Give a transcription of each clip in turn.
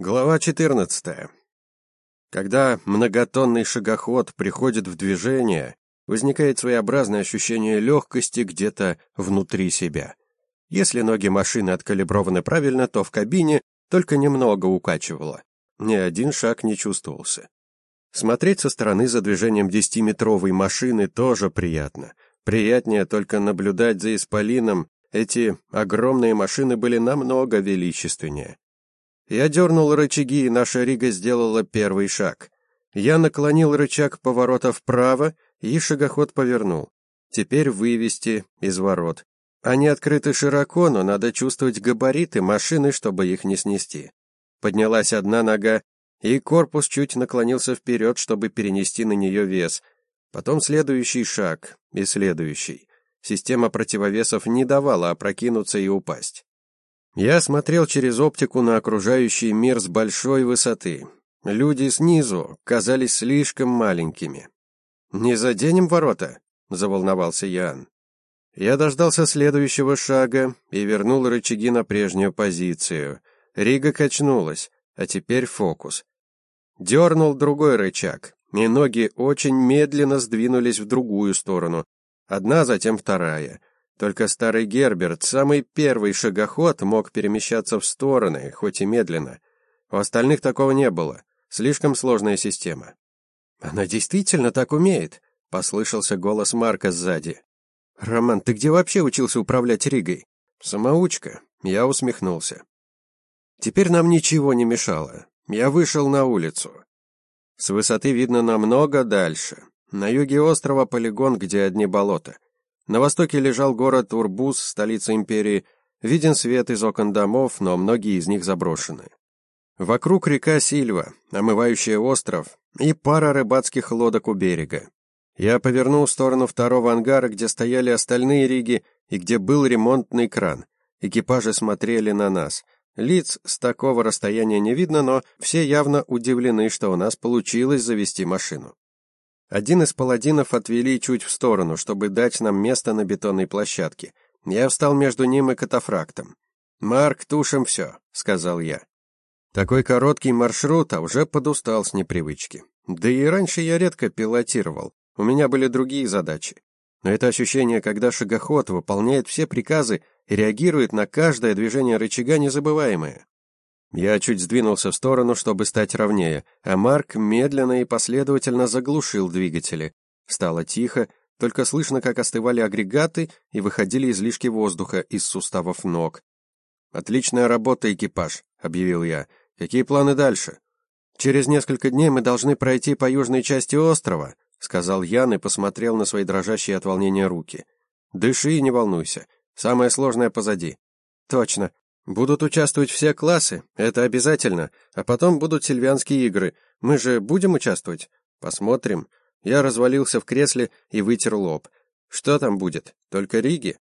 Глава 14. Когда многотонный шагоход приходит в движение, возникает своеобразное ощущение легкости где-то внутри себя. Если ноги машины откалиброваны правильно, то в кабине только немного укачивало. Ни один шаг не чувствовался. Смотреть со стороны за движением десятиметровой машины тоже приятно. Приятнее только наблюдать за исполином. Эти огромные машины были намного величественнее. Я дернул рычаги, и наша Рига сделала первый шаг. Я наклонил рычаг поворота вправо, и шагоход повернул. Теперь вывести из ворот. Они открыты широко, но надо чувствовать габариты машины, чтобы их не снести. Поднялась одна нога, и корпус чуть наклонился вперед, чтобы перенести на нее вес. Потом следующий шаг и следующий. Система противовесов не давала опрокинуться и упасть. Я смотрел через оптику на окружающий мир с большой высоты. Люди снизу казались слишком маленькими. «Не заденем ворота?» — заволновался Ян. Я дождался следующего шага и вернул рычаги на прежнюю позицию. Рига качнулась, а теперь фокус. Дернул другой рычаг, и ноги очень медленно сдвинулись в другую сторону. Одна, затем вторая. Только старый Герберт, самый первый шагоход, мог перемещаться в стороны, хоть и медленно. У остальных такого не было. Слишком сложная система. «Она действительно так умеет», — послышался голос Марка сзади. «Роман, ты где вообще учился управлять Ригой?» «Самоучка», — я усмехнулся. Теперь нам ничего не мешало. Я вышел на улицу. С высоты видно намного дальше. На юге острова полигон, где одни болота. На востоке лежал город Урбус, столица империи. Виден свет из окон домов, но многие из них заброшены. Вокруг река Сильва, омывающая остров, и пара рыбацких лодок у берега. Я повернул в сторону второго ангара, где стояли остальные риги и где был ремонтный кран. Экипажи смотрели на нас. Лиц с такого расстояния не видно, но все явно удивлены, что у нас получилось завести машину. Один из паладинов отвели чуть в сторону, чтобы дать нам место на бетонной площадке. Я встал между ним и катафрактом. «Марк, тушим все», — сказал я. Такой короткий маршрут, а уже подустал с непривычки. Да и раньше я редко пилотировал, у меня были другие задачи. Но это ощущение, когда шагоход выполняет все приказы и реагирует на каждое движение рычага, незабываемое. Я чуть сдвинулся в сторону, чтобы стать ровнее, а Марк медленно и последовательно заглушил двигатели. Стало тихо, только слышно, как остывали агрегаты и выходили излишки воздуха из суставов ног. «Отличная работа, экипаж», — объявил я. «Какие планы дальше?» «Через несколько дней мы должны пройти по южной части острова», — сказал Ян и посмотрел на свои дрожащие от волнения руки. «Дыши и не волнуйся. Самое сложное позади». «Точно. Будут участвовать все классы, это обязательно, а потом будут сильвианские игры. Мы же будем участвовать? Посмотрим. Я развалился в кресле и вытер лоб. Что там будет? Только риги?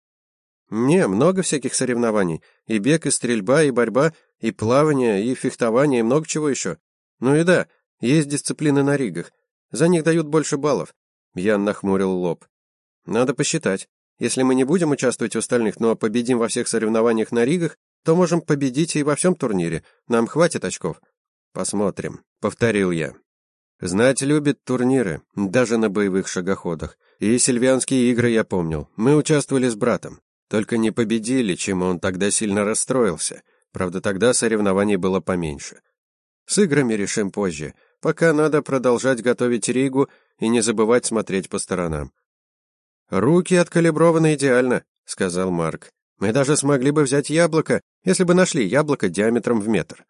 Не, много всяких соревнований. И бег, и стрельба, и борьба, и плавание, и фехтование, и много чего еще. Ну и да, есть дисциплины на ригах. За них дают больше баллов. Я нахмурил лоб. Надо посчитать. Если мы не будем участвовать в остальных, но победим во всех соревнованиях на ригах, то можем победить и во всем турнире. Нам хватит очков. Посмотрим, повторил я. Знать любит турниры, даже на боевых шагоходах. И сильвианские игры я помнил. Мы участвовали с братом. Только не победили, чем он тогда сильно расстроился. Правда, тогда соревнований было поменьше. С играми решим позже. Пока надо продолжать готовить Ригу и не забывать смотреть по сторонам. Руки откалиброваны идеально, сказал Марк. Мы даже смогли бы взять яблоко, если бы нашли яблоко диаметром в метр.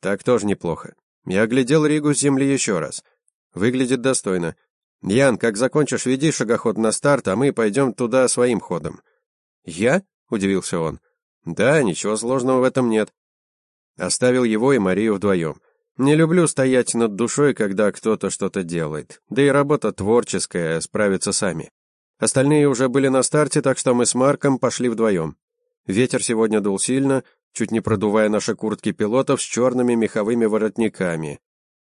Так тоже неплохо. Я оглядел Ригу с земли еще раз. Выглядит достойно. Ян, как закончишь, веди шагоход на старт, а мы пойдем туда своим ходом. Я? удивился он. Да, ничего сложного в этом нет. Оставил его и Марию вдвоем. Не люблю стоять над душой, когда кто-то что-то делает. Да и работа творческая, справиться сами. Остальные уже были на старте, так что мы с Марком пошли вдвоем. Ветер сегодня дул сильно, чуть не продувая наши куртки пилотов с черными меховыми воротниками.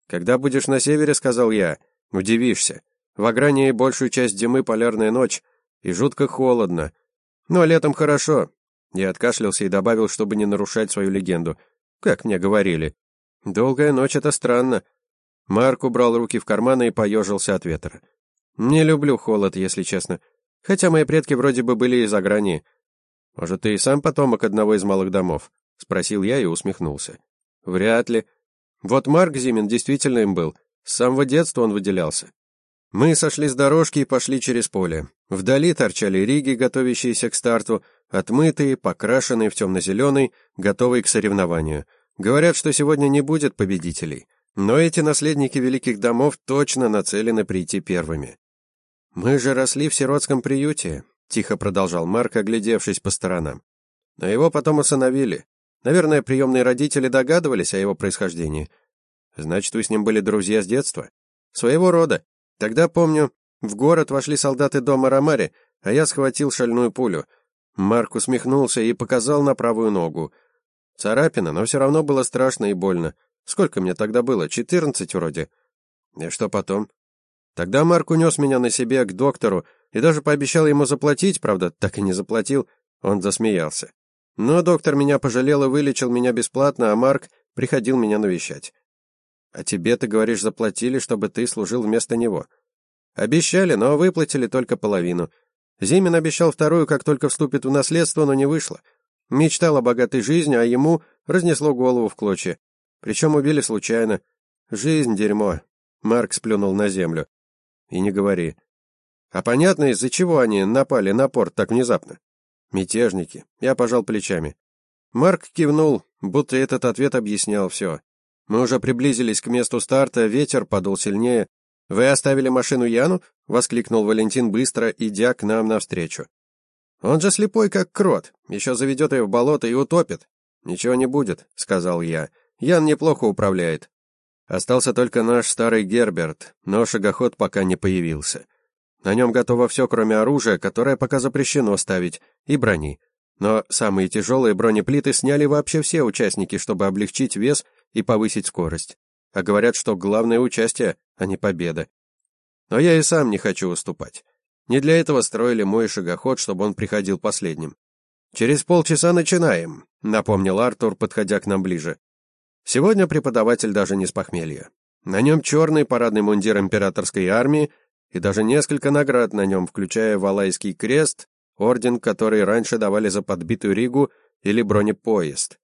«Когда будешь на севере», — сказал я, — «удивишься. В Агрании большую часть зимы полярная ночь, и жутко холодно. Но летом хорошо». Я откашлялся и добавил, чтобы не нарушать свою легенду. Как мне говорили. Долгая ночь — это странно. Марк убрал руки в карманы и поежился от ветра. Не люблю холод, если честно. Хотя мои предки вроде бы были из Аграни. Может, ты и сам потомок одного из малых домов? Спросил я и усмехнулся. Вряд ли. Вот Марк Зимин действительно им был. С самого детства он выделялся. Мы сошли с дорожки и пошли через поле. Вдали торчали риги, готовящиеся к старту, отмытые, покрашенные в темно-зеленый, готовые к соревнованию. Говорят, что сегодня не будет победителей. Но эти наследники великих домов точно нацелены прийти первыми. Мы же росли в сиротском приюте, тихо продолжал Марк, оглядевшись по сторонам. Но его потом усыновили. Наверное, приемные родители догадывались о его происхождении. Значит, вы с ним были друзья с детства? Своего рода. Тогда, помню, в город вошли солдаты дома Ромари, а я схватил шальную пулю. Марк усмехнулся и показал на правую ногу. Царапина, но все равно было страшно и больно. Сколько мне тогда было? Четырнадцать вроде. И что потом? Тогда Марк унес меня на себе к доктору и даже пообещал ему заплатить, правда, так и не заплатил. Он засмеялся. Но доктор меня пожалел и вылечил меня бесплатно, а Марк приходил меня навещать. А тебе, ты говоришь, заплатили, чтобы ты служил вместо него. Обещали, но выплатили только половину. Зимин обещал вторую, как только вступит в наследство, но не вышло. Мечтал о богатой жизни, а ему разнесло голову в клочья. Причем убили случайно. Жизнь — дерьмо. Марк сплюнул на землю. И не говори. А понятно, из-за чего они напали на порт так внезапно? Мятежники. Я пожал плечами. Марк кивнул, будто этот ответ объяснял все. Мы уже приблизились к месту старта, ветер подул сильнее. «Вы оставили машину Яну?» — воскликнул Валентин быстро, идя к нам навстречу. «Он же слепой, как крот. Еще заведет ее в болото и утопит». «Ничего не будет», — сказал я. «Ян неплохо управляет». Остался только наш старый Герберт, но шагоход пока не появился. На нем готово все, кроме оружия, которое пока запрещено ставить, и брони. Но самые тяжелые бронеплиты сняли вообще все участники, чтобы облегчить вес и повысить скорость. А говорят, что главное участие, а не победа. Но я и сам не хочу уступать. Не для этого строили мой шагоход, чтобы он приходил последним. «Через полчаса начинаем», — напомнил Артур, подходя к нам ближе. Сегодня преподаватель даже не с похмелья. На нем черный парадный мундир императорской армии и даже несколько наград на нем, включая Валайский крест, орден, который раньше давали за подбитую Ригу или бронепоезд.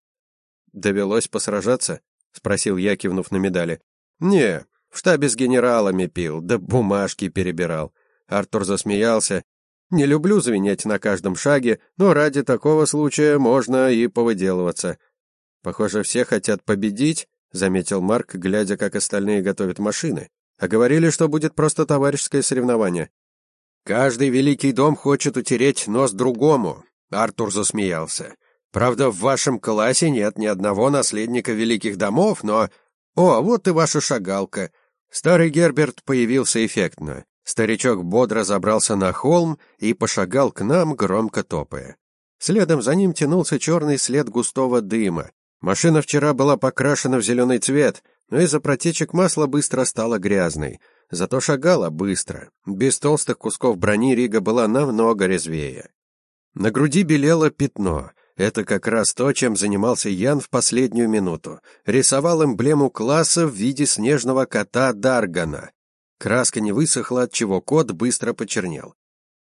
Довелось посражаться? — спросил я, кивнув на медали. «Не, в штабе с генералами пил, да бумажки перебирал». Артур засмеялся. «Не люблю звенеть на каждом шаге, но ради такого случая можно и повыделываться». «Похоже, все хотят победить», — заметил Марк, глядя, как остальные готовят машины. «А говорили, что будет просто товарищеское соревнование». «Каждый великий дом хочет утереть нос другому», — Артур засмеялся. Правда, в вашем классе нет ни одного наследника великих домов, но... О, вот и ваша шагалка. Старый Герберт появился эффектно. Старичок бодро забрался на холм и пошагал к нам, громко топая. Следом за ним тянулся черный след густого дыма. Машина вчера была покрашена в зеленый цвет, но из-за протечек масла быстро стала грязной. Зато шагала быстро. Без толстых кусков брони Рига была намного резвее. На груди белело пятно. Это как раз то, чем занимался Ян в последнюю минуту. Рисовал эмблему класса в виде снежного кота Даргана. Краска не высохла, от чего кот быстро почернел.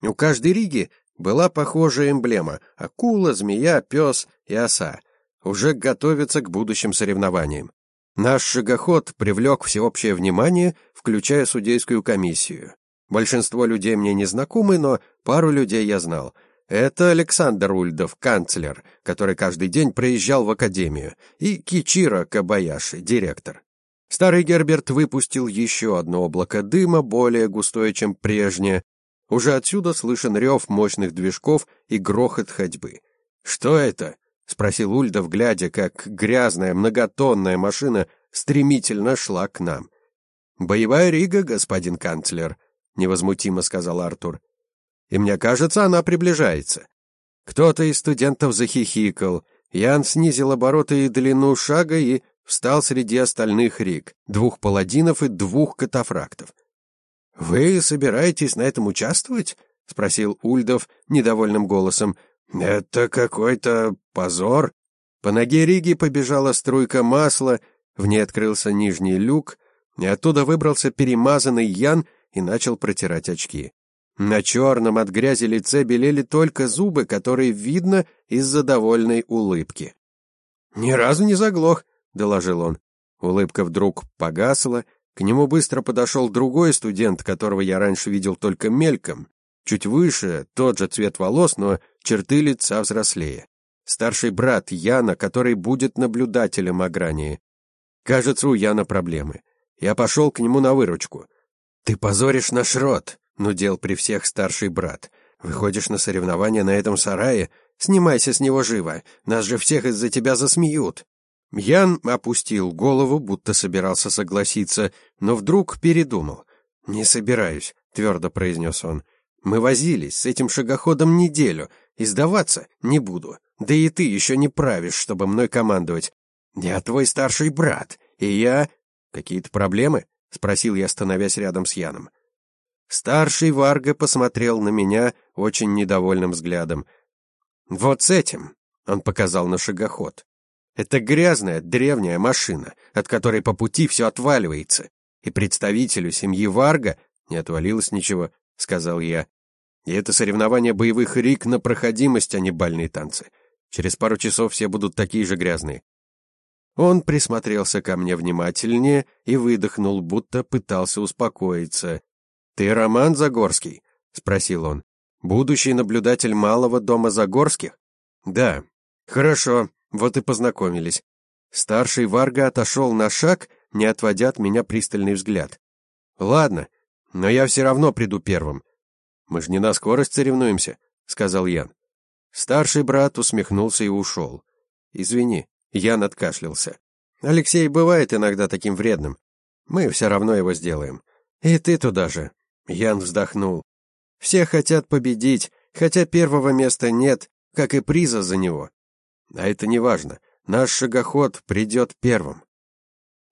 У каждой риги была похожая эмблема — акула, змея, пес и оса. Уже готовятся к будущим соревнованиям. Наш шагоход привлек всеобщее внимание, включая судейскую комиссию. Большинство людей мне не знакомы, но пару людей я знал — это Александр Ульдов, канцлер, который каждый день проезжал в академию, и Кичиро Кабаяши, директор. Старый Герберт выпустил еще одно облако дыма, более густое, чем прежнее. Уже отсюда слышен рев мощных движков и грохот ходьбы. «Что это?» — спросил Ульдов, глядя, как грязная многотонная машина стремительно шла к нам. «Боевая рига, господин канцлер», — невозмутимо сказал Артур и мне кажется, она приближается. Кто-то из студентов захихикал. Ян снизил обороты и длину шага и встал среди остальных рик, двух паладинов и двух катафрактов. «Вы собираетесь на этом участвовать?» — спросил Ульдов недовольным голосом. «Это какой-то позор». По ноге Риги побежала струйка масла, В ней открылся нижний люк, и оттуда выбрался перемазанный Ян и начал протирать очки. На черном от грязи лице белели только зубы, которые видно из-за довольной улыбки. «Ни разу не заглох», — доложил он. Улыбка вдруг погасла, к нему быстро подошел другой студент, которого я раньше видел только мельком. Чуть выше, тот же цвет волос, но черты лица взрослее. Старший брат Яна, который будет наблюдателем Агрании. Кажется, у Яна проблемы. Я пошел к нему на выручку. «Ты позоришь наш род», — нудел при всех старший брат. «Выходишь на соревнования на этом сарае? Снимайся с него живо, нас же всех из-за тебя засмеют». Ян опустил голову, будто собирался согласиться, но вдруг передумал. «Не собираюсь», — твердо произнес он. «Мы возились с этим шагоходом неделю, и сдаваться не буду. Да и ты еще не правишь, чтобы мной командовать. Я твой старший брат, и я...» «Какие-то проблемы?» — спросил я, становясь рядом с Яном. Старший Варга посмотрел на меня очень недовольным взглядом. «Вот с этим», — он показал на шагоход. Это грязная, древняя машина, от которой по пути все отваливается. И представителю семьи Варга не отвалилось ничего, сказал я. И это соревнование боевых рик на проходимость, а не бальные танцы. Через пару часов все будут такие же грязные. Он присмотрелся ко мне внимательнее и выдохнул, будто пытался успокоиться. «Ты Роман Загорский?» — спросил он. «Будущий наблюдатель малого дома Загорских?» «Да». «Хорошо. Вот и познакомились. Старший Варга отошел на шаг, не отводя от меня пристальный взгляд. Ладно, но я все равно приду первым. Мы ж не на скорость соревнуемся, сказал Ян. Старший брат усмехнулся и ушел. Извини, Ян откашлялся. Алексей бывает иногда таким вредным. Мы все равно его сделаем. И ты туда же. Ян вздохнул. Все хотят победить, хотя первого места нет, как и приза за него. А это не важно. Наш шагоход придет первым.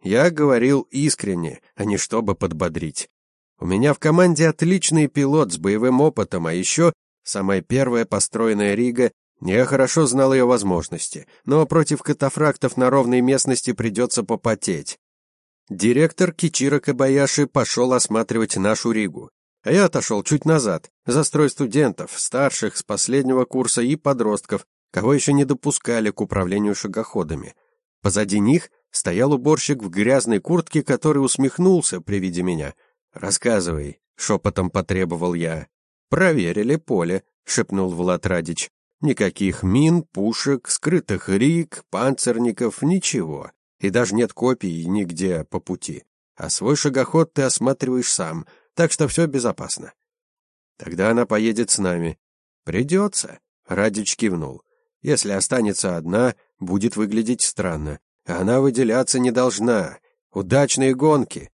Я говорил искренне, а не чтобы подбодрить. У меня в команде отличный пилот с боевым опытом, а еще самая первая построенная Рига. Я хорошо знал ее возможности, но против катафрактов на ровной местности придется попотеть. Директор Кичиро Кабаяши пошел осматривать нашу Ригу, а я отошел чуть назад, за строй студентов, старших с последнего курса и подростков, кого еще не допускали к управлению шагоходами. Позади них стоял уборщик в грязной куртке, который усмехнулся при виде меня. «Рассказывай», — шепотом потребовал я. «Проверили поле», — шепнул Влад Радич. «Никаких мин, пушек, скрытых рик, панцирников, ничего. И даже нет копий нигде по пути. А свой шагоход ты осматриваешь сам, так что все безопасно». «Тогда она поедет с нами». «Придется», — Радич кивнул. Если останется одна, будет выглядеть странно. Она выделяться не должна. Удачные гонки.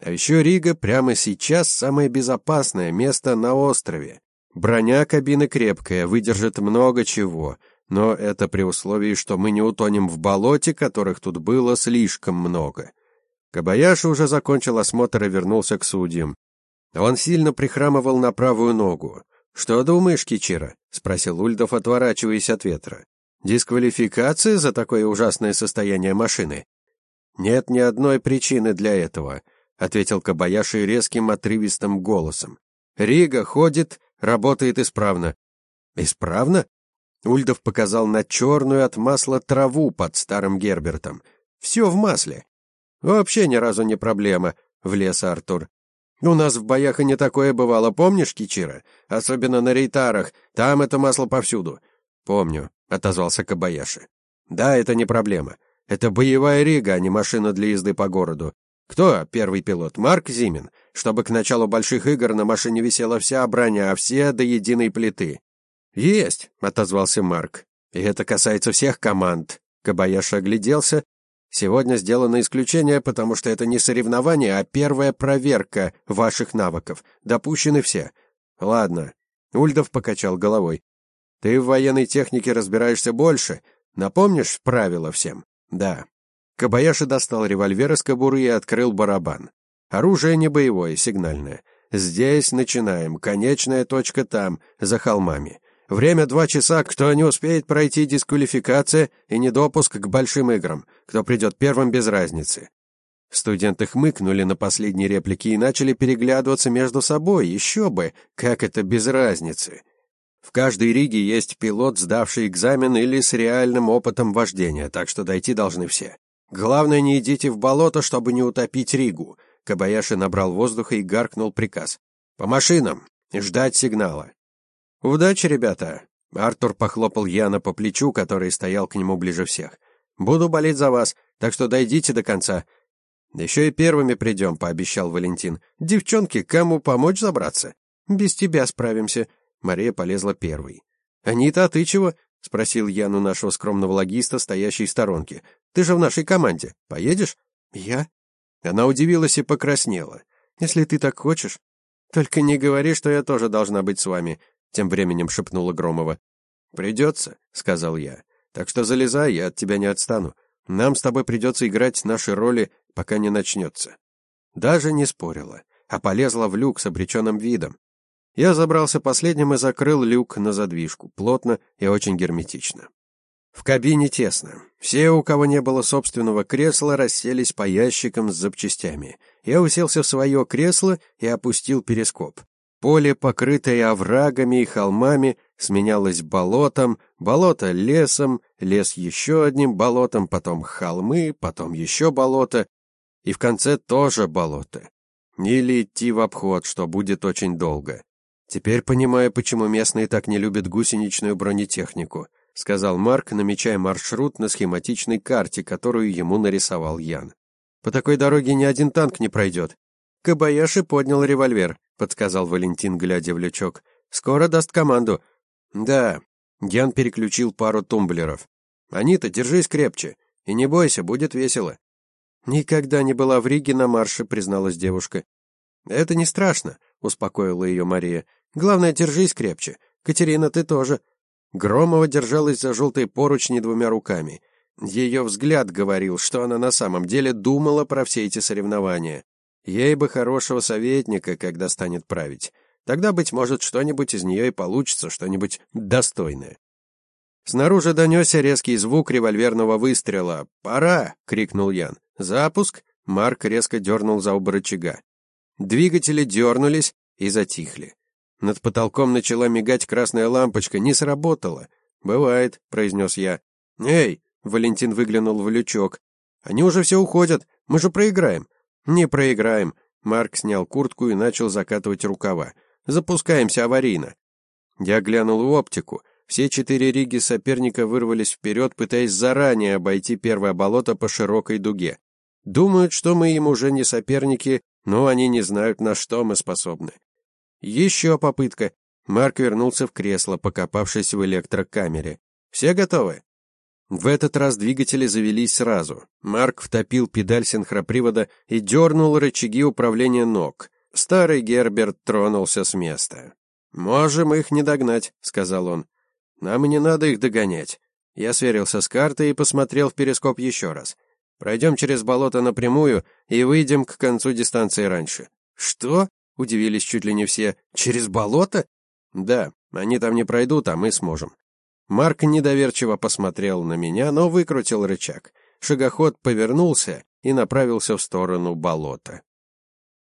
А еще Рига прямо сейчас самое безопасное место на острове. Броня кабины крепкая, выдержит много чего, но это при условии, что мы не утонем в болоте, которых тут было слишком много. Кабаяши уже закончил осмотр и вернулся к судьям. Он сильно прихрамывал на правую ногу. «Что думаешь, Кичира?» — спросил Ульдов, отворачиваясь от ветра. «Дисквалификация за такое ужасное состояние машины?» «Нет ни одной причины для этого», — ответил Кабаяши резким отрывистым голосом. «Рига ходит, работает исправно». «Исправно?» Ульдов показал на черную от масла траву под старым Гербертом. «Все в масле». «Вообще ни разу не проблема», — влез Артур. У нас в боях и не такое бывало, помнишь, Кичира? Особенно на рейтарах, там это масло повсюду. Помню, отозвался Кабаяши. Да, это не проблема. Это боевая рига, а не машина для езды по городу. Кто первый пилот? Марк Зимин. Чтобы к началу больших игр на машине висела вся броня, все до единой плиты. Есть, отозвался Марк. И это касается всех команд. Кабаяши огляделся, Сегодня сделано исключение, потому что это не соревнование, а первая проверка ваших навыков. Допущены все. Ладно. Ульдов покачал головой. Ты в военной технике разбираешься больше. Напомнишь правила всем? Да. Кабаяши достал револьвер из кобуры и открыл барабан. Оружие не боевое, сигнальное. Здесь начинаем. Конечная точка там, за холмами. Время два часа, кто не успеет пройти дисквалификация и недопуск к большим играм. Кто придет первым, без разницы». Студенты хмыкнули на последние реплики и начали переглядываться между собой. Еще бы, как это без разницы. В каждой риге есть пилот, сдавший экзамен или с реальным опытом вождения, так что дойти должны все. Главное, не идите в болото, чтобы не утопить ригу. Кабаяши набрал воздуха и гаркнул приказ. По машинам. Ждать сигнала. Удачи, ребята. Артур похлопал Яна по плечу, который стоял к нему ближе всех. Буду болеть за вас, так что дойдите до конца. Еще и первыми придем», — пообещал Валентин. Девчонки, кому помочь забраться? Без тебя справимся. Мария полезла первой. «Анита, а ты чего?» — спросил Ян у нашего скромного логиста, стоящей в сторонке. «Ты же в нашей команде. Поедешь?» «Я?» Она удивилась и покраснела. «Если ты так хочешь...» «Только не говори, что я тоже должна быть с вами», — тем временем шепнула Громова. «Придется», — сказал я. «Так что залезай, я от тебя не отстану. Нам с тобой придется играть наши роли, пока не начнется». Даже не спорила, а полезла в люк с обреченным видом. Я забрался последним и закрыл люк на задвижку, плотно и очень герметично. В кабине тесно. Все, у кого не было собственного кресла, расселись по ящикам с запчастями. Я уселся в свое кресло и опустил перископ. Поле, покрытое оврагами и холмами, сменялось болотом, болото — лесом, лес — еще одним болотом, потом холмы, потом еще болото, и в конце тоже болото. Или идти в обход, что будет очень долго. Теперь понимаю, почему местные так не любят гусеничную бронетехнику, сказал Марк, намечая маршрут на схематичной карте, которую ему нарисовал Ян. По такой дороге ни один танк не пройдет. Кабаяши поднял револьвер, подсказал Валентин, глядя в лючок. Скоро даст команду. Да. Ян переключил пару тумблеров. Анита, держись крепче и не бойся, будет весело. Никогда не была в Риге на марше, призналась девушка. Это не страшно, успокоила ее Мария. Главное, держись крепче. Катерина, ты тоже. Громова держалась за желтые поручни двумя руками. Ее взгляд говорил, что она на самом деле думала про все эти соревнования. Ей бы хорошего советника, когда станет править. Тогда, быть может, что-нибудь из нее и получится, что-нибудь достойное. Снаружи донесся резкий звук револьверного выстрела. «Пора!» — крикнул Ян. «Запуск!» — Марк резко дернул за оба рычага. Двигатели дернулись и затихли. Над потолком начала мигать красная лампочка, не сработала. «Бывает», — произнес я. «Эй!» — Валентин выглянул в лючок. «Они уже все уходят, мы же проиграем». «Не проиграем». Марк снял куртку и начал закатывать рукава. «Запускаемся аварийно». Я глянул в оптику. Все четыре риги соперника вырвались вперед, пытаясь заранее обойти первое болото по широкой дуге. Думают, что мы им уже не соперники, но они не знают, на что мы способны. Еще попытка. Марк вернулся в кресло, покопавшись в электрокамере. Все готовы? В этот раз двигатели завелись сразу. Марк втопил педаль синхропривода и дернул рычаги управления ног. Старый Герберт тронулся с места. «Можем их не догнать», — сказал он. «Нам и не надо их догонять». Я сверился с картой и посмотрел в перископ еще раз. Пройдем через болото напрямую и выйдем к концу дистанции раньше. «Что?» Удивились чуть ли не все. «Через болото?» «Да, они там не пройдут, а мы сможем». Марк недоверчиво посмотрел на меня, но выкрутил рычаг. Шагоход повернулся и направился в сторону болота.